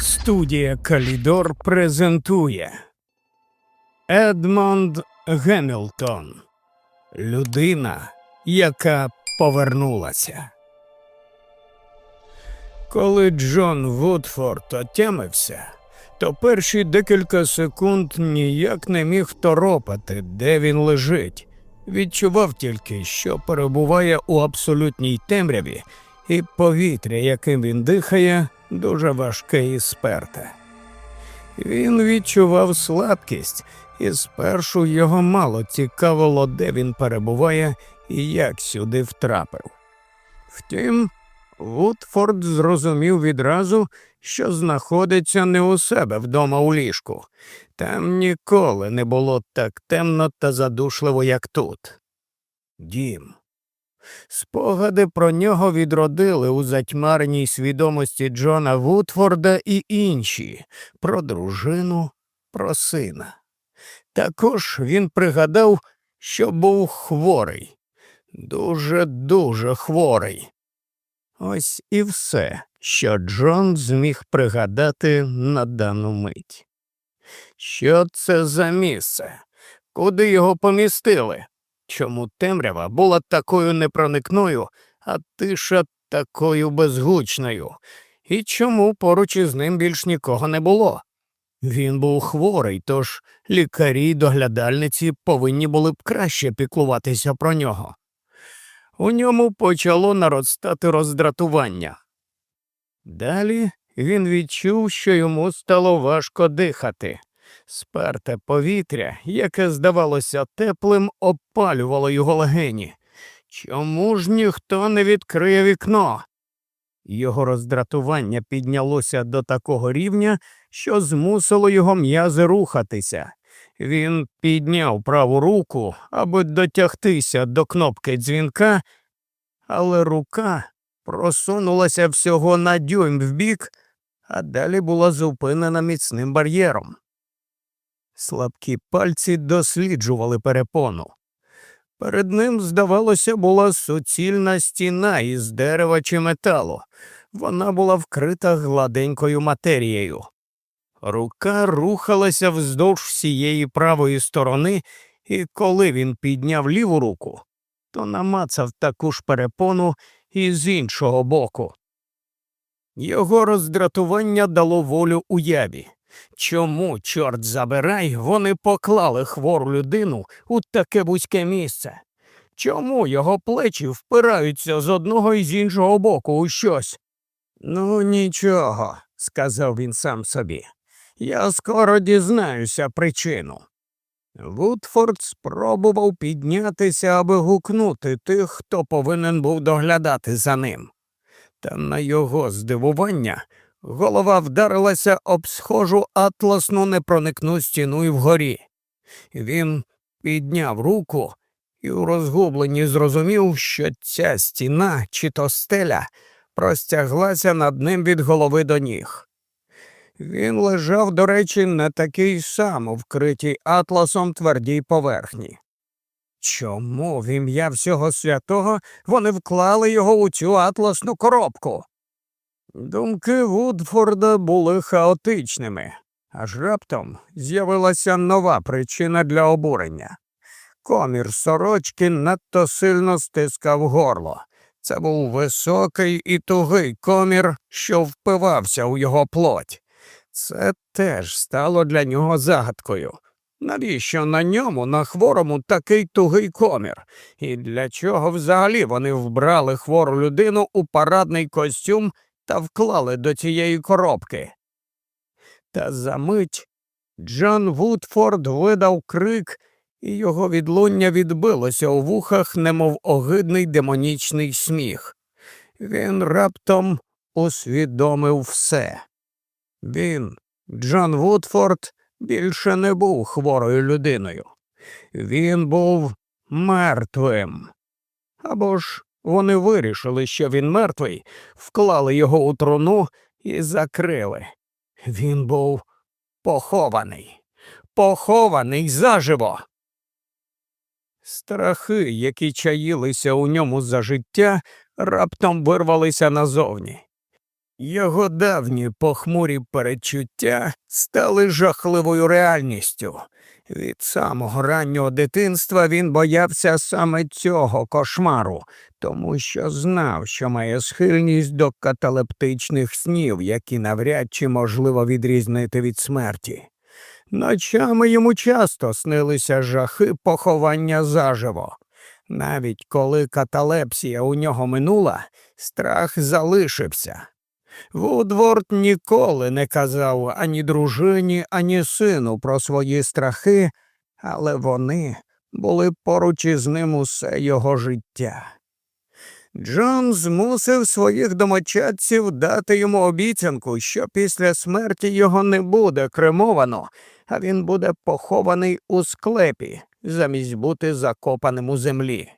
Студія Калідор презентує Едмонд Гемілтон. Людина, яка повернулася. Коли Джон Вудфорд отямився, то перші декілька секунд ніяк не міг торопати, де він лежить. Відчував тільки, що перебуває у абсолютній темряві, і повітря, яким він дихає, дуже важке і сперте. Він відчував слабкість, і спершу його мало цікавило, де він перебуває і як сюди втрапив. Втім, Вудфорд зрозумів відразу, що знаходиться не у себе вдома у ліжку. Там ніколи не було так темно та задушливо, як тут. Дім. Спогади про нього відродили у затьмареній свідомості Джона Вудфорда і інші про дружину, про сина. Також він пригадав, що був хворий, дуже дуже хворий. Ось і все, що Джон зміг пригадати на дану мить. Що це за місце? Куди його помістили? Чому темрява була такою непроникною, а тиша такою безгучною? І чому поруч із ним більш нікого не було? Він був хворий, тож лікарі й доглядальниці повинні були б краще піклуватися про нього. У ньому почало наростати роздратування. Далі він відчув, що йому стало важко дихати. Сперте повітря, яке здавалося теплим, опалювало його легені. Чому ж ніхто не відкриє вікно? Його роздратування піднялося до такого рівня, що змусило його м'язи рухатися. Він підняв праву руку, аби дотягтися до кнопки дзвінка, але рука просунулася всього на дюйм вбік, а далі була зупинена міцним бар'єром. Слабкі пальці досліджували перепону. Перед ним, здавалося, була суцільна стіна із дерева чи металу. Вона була вкрита гладенькою матерією. Рука рухалася вздовж всієї правої сторони, і коли він підняв ліву руку, то намацав таку ж перепону і з іншого боку. Його роздратування дало волю уяві. Чому, чорт забирай, вони поклали хвору людину у таке вузьке місце? Чому його плечі впираються з одного і з іншого боку у щось? Ну, нічого, сказав він сам собі. Я скоро дізнаюся причину. Вудфорд спробував піднятися, аби гукнути тих, хто повинен був доглядати за ним. Та на його здивування голова вдарилася об схожу атласну непроникну стіну і вгорі. Він підняв руку і у розгубленні зрозумів, що ця стіна чи то стеля простяглася над ним від голови до ніг. Він лежав, до речі, на такий сам вкритій атласом твердій поверхні. Чому в ім'я всього святого вони вклали його у цю атласну коробку? Думки Вудфорда були хаотичними, аж раптом з'явилася нова причина для обурення. Комір сорочки надто сильно стискав горло. Це був високий і тугий комір, що впивався у його плоть. Це теж стало для нього загадкою. Навіщо на ньому, на хворому, такий тугий комір? І для чого взагалі вони вбрали хвору людину у парадний костюм та вклали до цієї коробки? Та за мить Джон Вудфорд видав крик, і його відлуння відбилося у вухах, немов огидний демонічний сміх. Він раптом усвідомив все. Він, Джон Вудфорд, більше не був хворою людиною. Він був мертвим. Або ж вони вирішили, що він мертвий, вклали його у труну і закрили. Він був похований, похований заживо. Страхи, які чаїлися у ньому за життя, раптом вирвалися назовні. Його давні похмурі перечуття стали жахливою реальністю. Від самого раннього дитинства він боявся саме цього кошмару, тому що знав, що має схильність до каталептичних снів, які навряд чи можливо відрізнити від смерті. Ночами йому часто снилися жахи поховання заживо. Навіть коли каталепсія у нього минула, страх залишився. Вудворд ніколи не казав ані дружині, ані сину про свої страхи, але вони були поруч із ним усе його життя. Джон змусив своїх домочадців дати йому обіцянку, що після смерті його не буде кремовано, а він буде похований у склепі, замість бути закопаним у землі.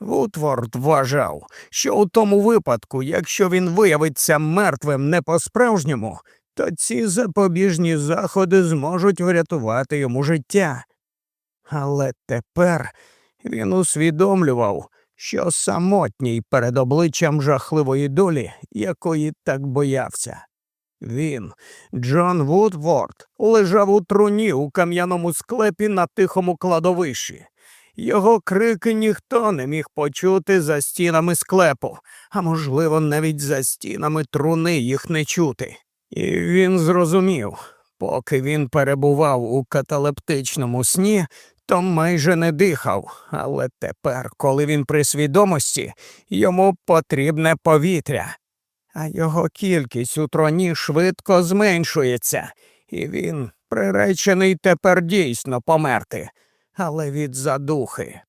Вудворд вважав, що у тому випадку, якщо він виявиться мертвим не по-справжньому, то ці запобіжні заходи зможуть врятувати йому життя. Але тепер він усвідомлював, що самотній перед обличчям жахливої долі, якої так боявся. Він, Джон Вудворд, лежав у труні у кам'яному склепі на тихому кладовищі. Його крики ніхто не міг почути за стінами склепу, а можливо, навіть за стінами труни їх не чути. І він зрозумів, поки він перебував у каталептичному сні, то майже не дихав, але тепер, коли він при свідомості, йому потрібне повітря, а його кількість у троні швидко зменшується, і він приречений тепер дійсно померти але від задухи.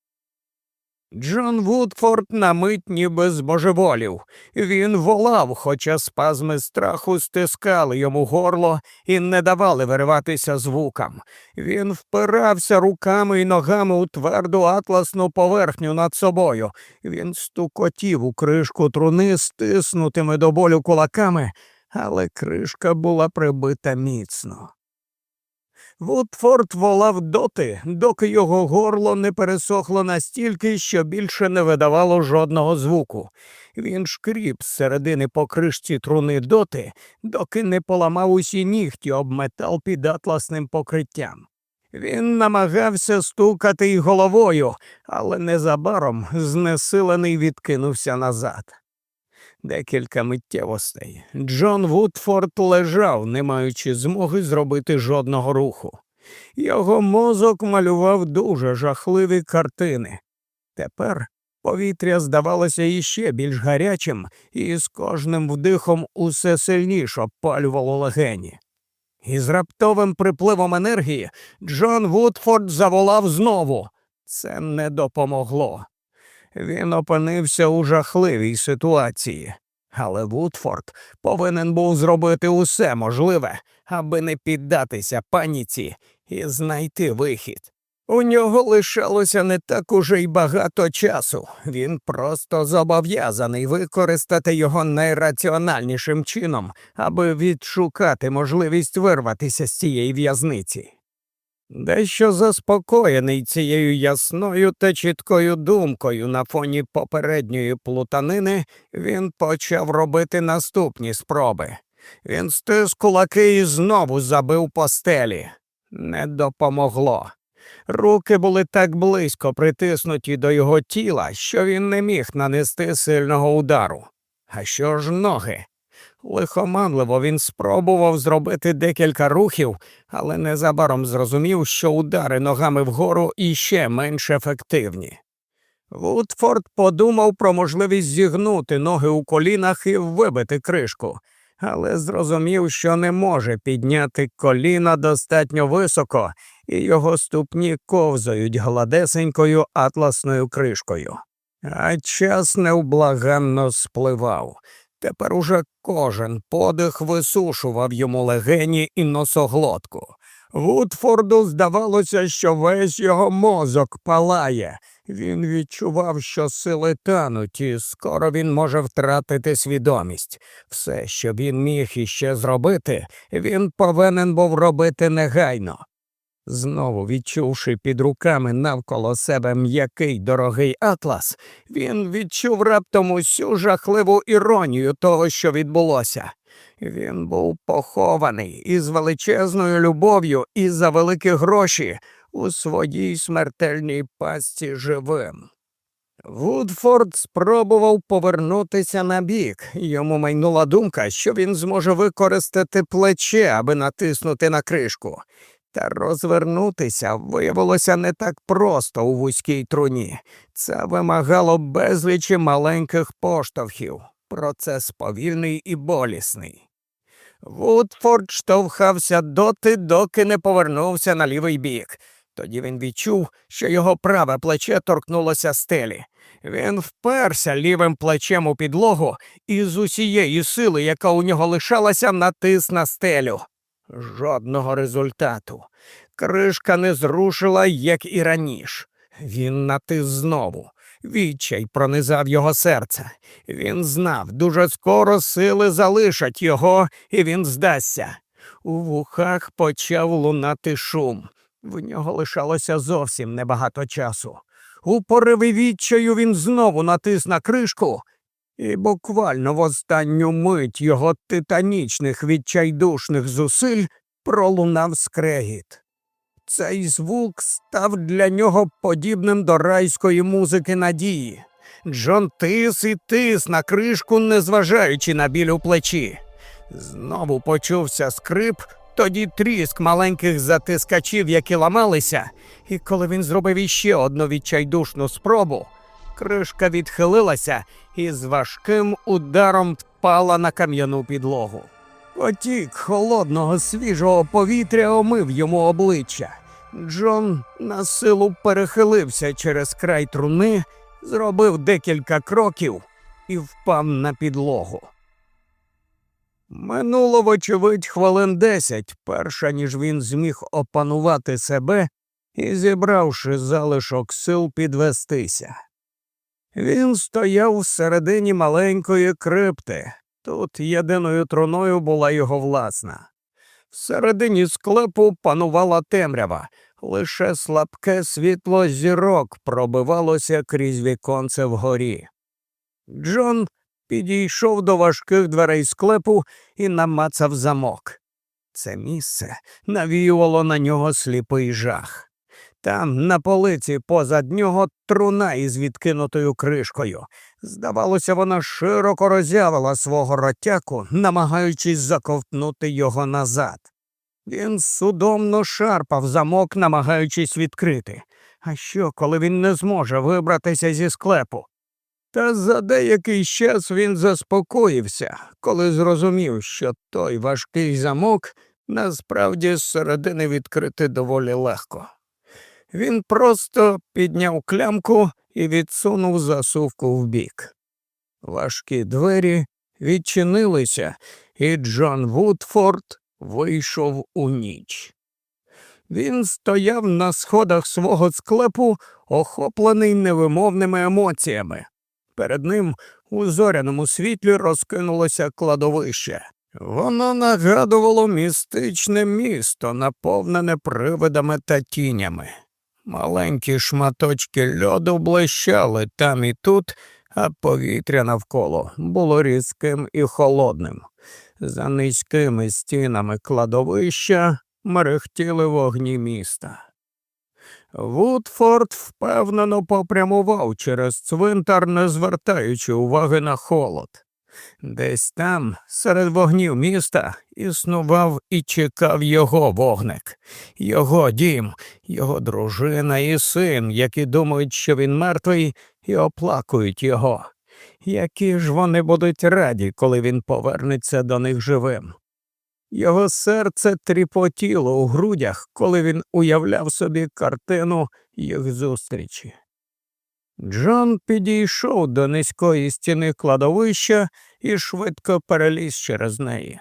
Джон Вудфорд на мить ніби збожеволів. Він волав, хоча спазми страху стискали йому горло і не давали вириватися звукам. Він впирався руками і ногами у тверду атласну поверхню над собою. Він стукотів у кришку труни, стиснутими до болю кулаками, але кришка була прибита міцно. Вудфорд волав доти, доки його горло не пересохло настільки, що більше не видавало жодного звуку. Він шкріп з середини по кришці труни доти, доки не поламав усі нігті об метал під атласним покриттям. Він намагався стукати й головою, але незабаром знесилений відкинувся назад декілька миттєвостей. Джон Вудфорд лежав, не маючи змоги зробити жодного руху. Його мозок малював дуже жахливі картини. Тепер повітря здавалося іще більш гарячим, і з кожним вдихом усе сильніше опалювало легені. І з раптовим припливом енергії Джон Вудфорд заволав знову. Це не допомогло. Він опинився у жахливій ситуації, але Вудфорд повинен був зробити усе можливе, аби не піддатися паніці і знайти вихід. У нього лишалося не так уже й багато часу. Він просто зобов'язаний використати його найраціональнішим чином, аби відшукати можливість вирватися з цієї в'язниці. Дещо заспокоєний цією ясною та чіткою думкою на фоні попередньої плутанини, він почав робити наступні спроби. Він стис кулаки і знову забив постелі. Не допомогло. Руки були так близько притиснуті до його тіла, що він не міг нанести сильного удару. А що ж ноги? Лихоманливо він спробував зробити декілька рухів, але незабаром зрозумів, що удари ногами вгору іще менш ефективні. Вудфорд подумав про можливість зігнути ноги у колінах і вибити кришку, але зрозумів, що не може підняти коліна достатньо високо, і його ступні ковзають гладесенькою атласною кришкою. А час невблаганно спливав. Тепер уже кожен подих висушував йому легені і носоглотку. Вудфорду здавалося, що весь його мозок палає. Він відчував, що сили тануть, і скоро він може втратити свідомість. Все, що він міг іще зробити, він повинен був робити негайно. Знову відчувши під руками навколо себе м'який дорогий атлас, він відчув раптом усю жахливу іронію того, що відбулося. Він був похований із величезною любов'ю і за великі гроші у своїй смертельній пастці живим. Вудфорд спробував повернутися на бік. Йому майнула думка, що він зможе використати плече, аби натиснути на кришку. Та розвернутися виявилося не так просто у вузькій труні. Це вимагало безлічі маленьких поштовхів. Процес повільний і болісний. Вудфорд штовхався доти, доки не повернувся на лівий бік. Тоді він відчув, що його праве плече торкнулося стелі. Він вперся лівим плечем у підлогу і з усієї сили, яка у нього лишалася, натис на стелю. Жодного результату. Кришка не зрушила, як і раніше. Він натис знову. Відчай пронизав його серце. Він знав, дуже скоро сили залишать його, і він здасться. У вухах почав лунати шум. В нього лишалося зовсім небагато часу. У пориві відчаю він знову натис на кришку, і буквально в останню мить його титанічних відчайдушних зусиль пролунав скрегіт. Цей звук став для нього подібним до райської музики надії. Джон тис і тис на кришку, незважаючи на біль у плечі. Знову почувся скрип, тоді тріск маленьких затискачів, які ламалися, і коли він зробив іще одну відчайдушну спробу, кришка відхилилася і з важким ударом впала на кам'яну підлогу. Потік холодного свіжого повітря омив йому обличчя. Джон на силу перехилився через край труни, зробив декілька кроків і впав на підлогу. Минуло, вочевидь, хвилин десять, перша ніж він зміг опанувати себе і, зібравши залишок сил, підвестися. Він стояв всередині маленької крипти. Тут єдиною труною була його власна. Всередині склепу панувала темрява, лише слабке світло зірок пробивалося крізь віконце вгорі. Джон підійшов до важких дверей склепу і намацав замок. Це місце навіювало на нього сліпий жах. Там, на полиці позад нього, труна із відкинутою кришкою. Здавалося, вона широко роззявила свого ротяку, намагаючись заковтнути його назад. Він судомно шарпав замок, намагаючись відкрити. А що, коли він не зможе вибратися зі склепу? Та за деякий час він заспокоївся, коли зрозумів, що той важкий замок насправді зсередини відкрити доволі легко. Він просто підняв клямку і відсунув засувку вбік. Важкі двері відчинилися, і Джон Вудфорд вийшов у ніч. Він стояв на сходах свого склепу, охоплений невимовними емоціями. Перед ним у зоряному світлі розкинулося кладовище. Воно нагадувало містичне місто, наповнене привидами та тінями. Маленькі шматочки льоду блищали там і тут, а повітря навколо було різким і холодним. За низькими стінами кладовища мерехтіли вогні міста. Вудфорд впевнено попрямував через цвинтар, не звертаючи уваги на холод. Десь там, серед вогнів міста, існував і чекав його вогник, його дім, його дружина і син, які думають, що він мертвий, і оплакують його. Які ж вони будуть раді, коли він повернеться до них живим. Його серце тріпотіло у грудях, коли він уявляв собі картину їх зустрічі. Джон підійшов до низької стіни кладовища і швидко переліз через неї.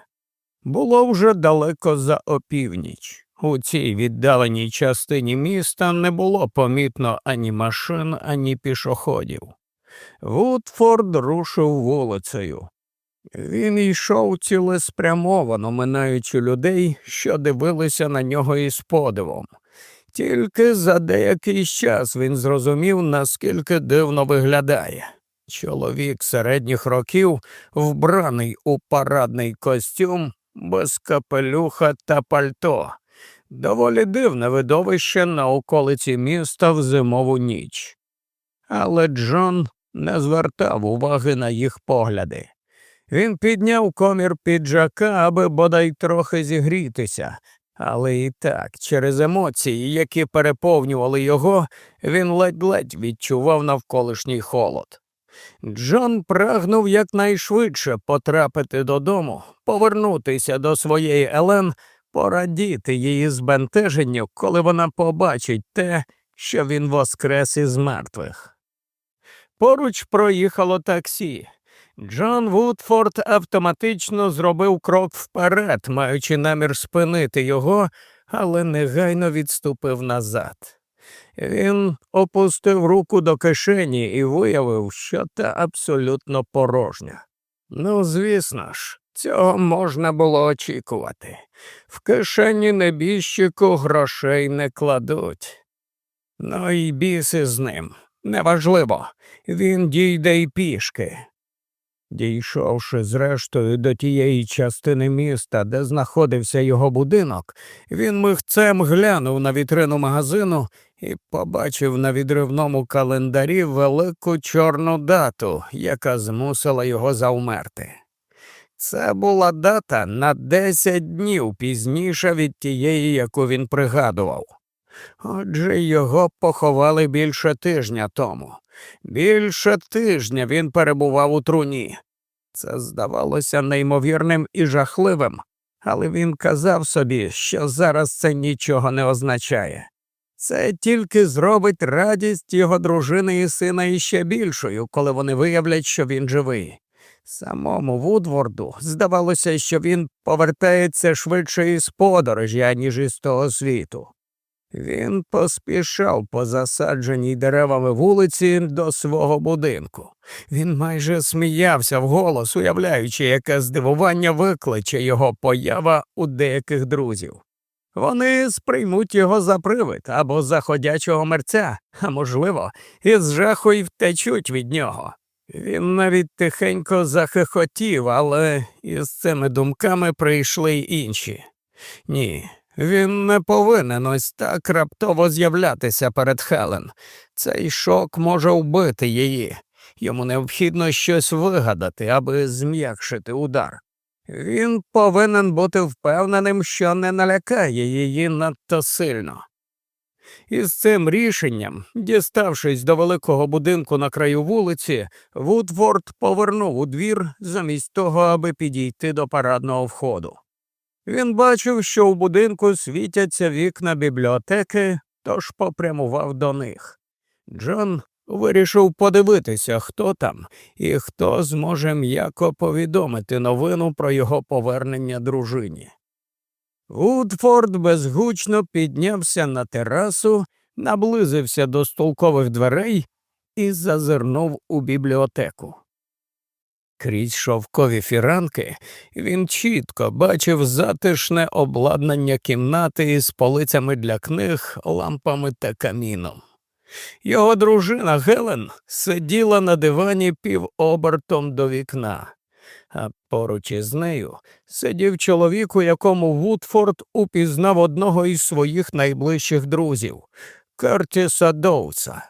Було вже далеко за опівніч. У цій віддаленій частині міста не було помітно ані машин, ані пішоходів. Вудфорд рушив вулицею. Він йшов цілеспрямовано, минаючи людей, що дивилися на нього із подивом. Тільки за деякий час він зрозумів, наскільки дивно виглядає. Чоловік середніх років, вбраний у парадний костюм, без капелюха та пальто. Доволі дивне видовище на околиці міста в зимову ніч. Але Джон не звертав уваги на їх погляди. Він підняв комір піджака, аби бодай трохи зігрітися, але і так, через емоції, які переповнювали його, він ледь-ледь відчував навколишній холод. Джон прагнув якнайшвидше потрапити додому, повернутися до своєї Елен, порадіти її збентеженню, коли вона побачить те, що він воскрес із мертвих. Поруч проїхало таксі. Джон Вудфорд автоматично зробив крок вперед, маючи намір спинити його, але негайно відступив назад. Він опустив руку до кишені і виявив, що та абсолютно порожня. Ну, звісно ж, цього можна було очікувати. В кишені небіжчику грошей не кладуть. Ну і біси з ним. Неважливо, він дійде й пішки. Дійшовши зрештою до тієї частини міста, де знаходився його будинок, він михцем глянув на вітрину магазину і побачив на відривному календарі велику чорну дату, яка змусила його завмерти. Це була дата на десять днів пізніше від тієї, яку він пригадував. Отже, його поховали більше тижня тому. Більше тижня він перебував у труні. Це здавалося неймовірним і жахливим, але він казав собі, що зараз це нічого не означає. Це тільки зробить радість його дружини і сина іще більшою, коли вони виявлять, що він живий. Самому Вудворду здавалося, що він повертається швидше із подорожі, аніж із того світу. Він поспішав по засадженій деревами вулиці до свого будинку. Він майже сміявся вголос, уявляючи, яке здивування викличе його поява у деяких друзів. Вони сприймуть його за привид або за ходячого мерця, а можливо, із жаху й втечуть від нього. Він навіть тихенько захихотів, але із цими думками прийшли й інші. Ні, він не повинен ось так раптово з'являтися перед Хелен. Цей шок може вбити її. Йому необхідно щось вигадати, аби зм'якшити удар. Він повинен бути впевненим, що не налякає її надто сильно. Із цим рішенням, діставшись до великого будинку на краю вулиці, Вудворд повернув у двір замість того, аби підійти до парадного входу. Він бачив, що у будинку світяться вікна бібліотеки, тож попрямував до них. Джон вирішив подивитися, хто там і хто зможе м'яко повідомити новину про його повернення дружині. Вудфорд безгучно піднявся на терасу, наблизився до столкових дверей і зазирнув у бібліотеку. Крізь шовкові фіранки він чітко бачив затишне обладнання кімнати із полицями для книг, лампами та каміном. Його дружина Гелен сиділа на дивані півобертом до вікна, а поруч із нею сидів чоловік, у якому Вудфорд упізнав одного із своїх найближчих друзів Кертіса Доуса.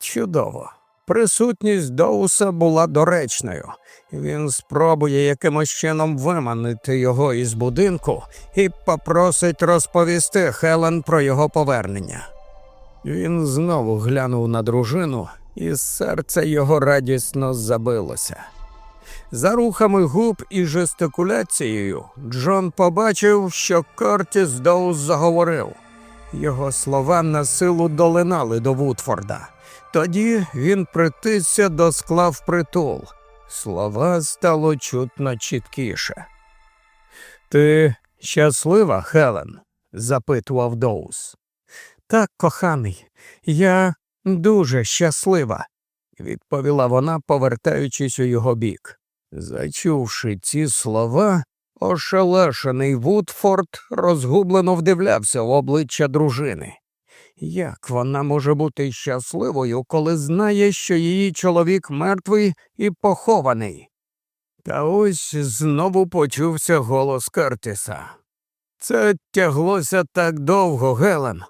Чудово. Присутність Доуса була доречною. Він спробує якимось чином виманити його із будинку і попросить розповісти Хелен про його повернення. Він знову глянув на дружину, і серце його радісно забилося. За рухами губ і жестикуляцією Джон побачив, що Кортіс Доус заговорив. Його слова на силу долинали до Вудфорда. Тоді він притисся до скла впритул. Слова стало чутно чіткіше. Ти щаслива, Хелен? запитував Доус. Так, коханий, я дуже щаслива, відповіла вона, повертаючись у його бік. Зачувши ці слова, ошелешений Вудфорд розгублено вдивлявся в обличчя дружини. Як вона може бути щасливою, коли знає, що її чоловік мертвий і похований? Та ось знову почувся голос Кертіса. Це тяглося так довго, Гелен.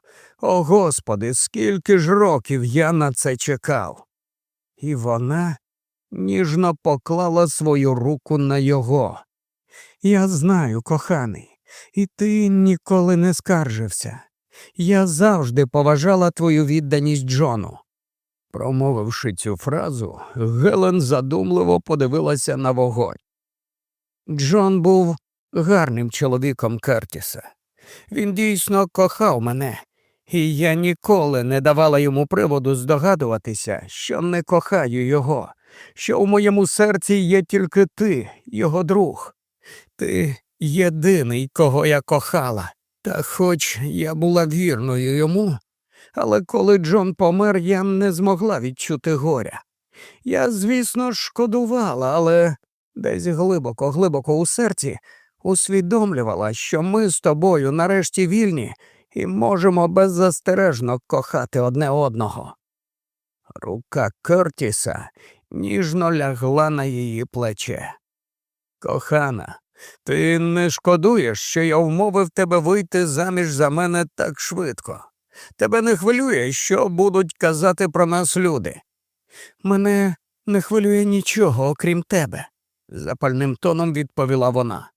О Господи, скільки ж років я на це чекав. І вона ніжно поклала свою руку на його. Я знаю, коханий, і ти ніколи не скаржився. Я завжди поважала твою відданість Джону. Промовивши цю фразу, Гелен задумливо подивилася на вогонь. Джон був гарним чоловіком Кертіса. Він дійсно кохав мене, і я ніколи не давала йому приводу здогадуватися, що не кохаю його, що у моєму серці є тільки ти, його друг. Ти єдиний, кого я кохала. Та хоч я була вірною йому, але коли Джон помер, я не змогла відчути горя. Я, звісно, шкодувала, але десь глибоко, глибоко у серці усвідомлювала, що ми з тобою нарешті вільні і можемо беззастережно кохати одне одного. Рука Кертіса ніжно лягла на її плече. Кохана, ти не шкодуєш, що я вмовив тебе вийти заміж за мене так швидко. Тебе не хвилює, що будуть казати про нас люди. Мене не хвилює нічого, окрім тебе, запальним тоном відповіла вона.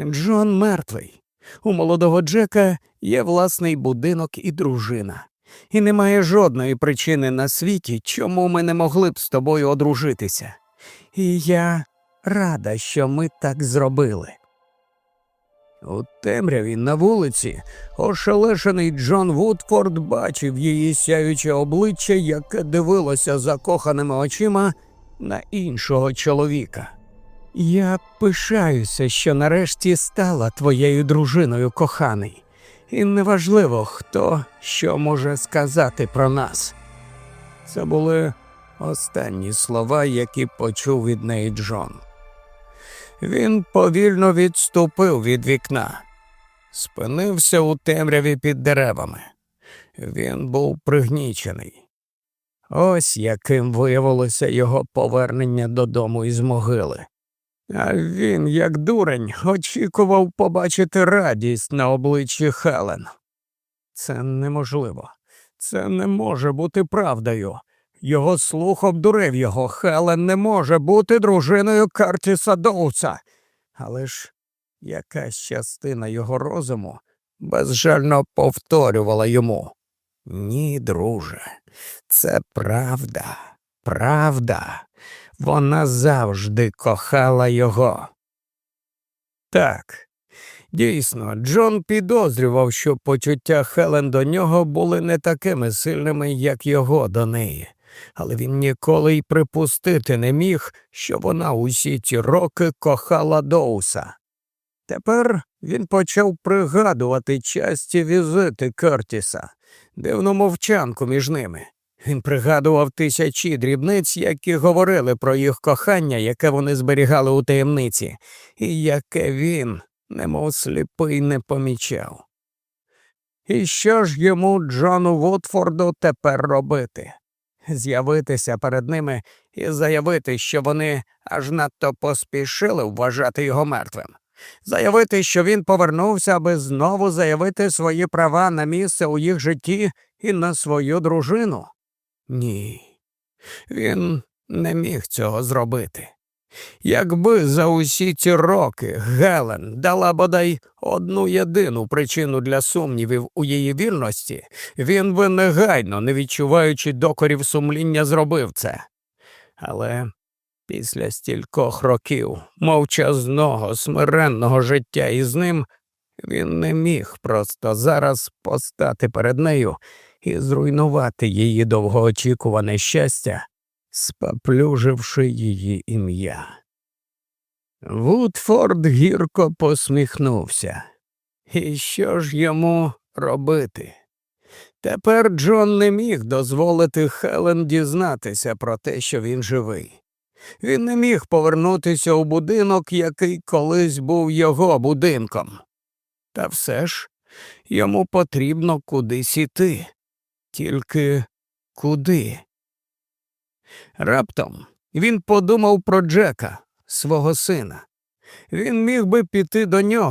Джон мертвий. У молодого Джека є власний будинок і дружина, і немає жодної причини на світі, чому ми не могли б з тобою одружитися. І я рада, що ми так зробили. У темряві на вулиці ошелешений Джон Вудфорд бачив її сяюче обличчя, яке дивилося закоханими очима на іншого чоловіка. Я пишаюся, що нарешті стала твоєю дружиною, коханий, і неважливо, хто що може сказати про нас. Це були останні слова, які почув від неї Джон. Він повільно відступив від вікна, спинився у темряві під деревами. Він був пригнічений. Ось яким виявилося його повернення додому із могили. А він, як дурень, очікував побачити радість на обличчі Хелен. Це неможливо, це не може бути правдою. Його слух обдурив його. Хелен не може бути дружиною Картіса Доуса. Але ж якась частина його розуму безжально повторювала йому. Ні, друже, це правда, правда. Вона завжди кохала його. Так, дійсно, Джон підозрював, що почуття Хелен до нього були не такими сильними, як його до неї але він ніколи й припустити не міг, що вона усі ці роки кохала Доуса. Тепер він почав пригадувати часті візити Кертіса, дивну мовчанку між ними. Він пригадував тисячі дрібниць, які говорили про їх кохання, яке вони зберігали у таємниці, і яке він, немов сліпий, не помічав. І що ж йому, Джону Вудфорду, тепер робити? з'явитися перед ними і заявити, що вони аж надто поспішили вважати його мертвим, заявити, що він повернувся, аби знову заявити свої права на місце у їх житті і на свою дружину? Ні, він не міг цього зробити. Якби за усі ці роки Гелен дала бодай одну єдину причину для сумнівів у її вірності, він би негайно, не відчуваючи докорів сумління, зробив це. Але після стількох років мовчазного, смиренного життя із ним, він не міг просто зараз постати перед нею і зруйнувати її довгоочікуване щастя споплюживши її ім'я. Вудфорд гірко посміхнувся. І що ж йому робити? Тепер Джон не міг дозволити Хелен дізнатися про те, що він живий. Він не міг повернутися у будинок, який колись був його будинком. Та все ж йому потрібно кудись іти. Тільки куди? Раптом він подумав про Джека, свого сина. Він міг би піти до нього